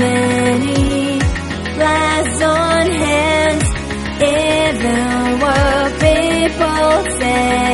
many lies on hands. Even the people say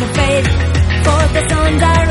no for the sun's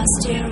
last you.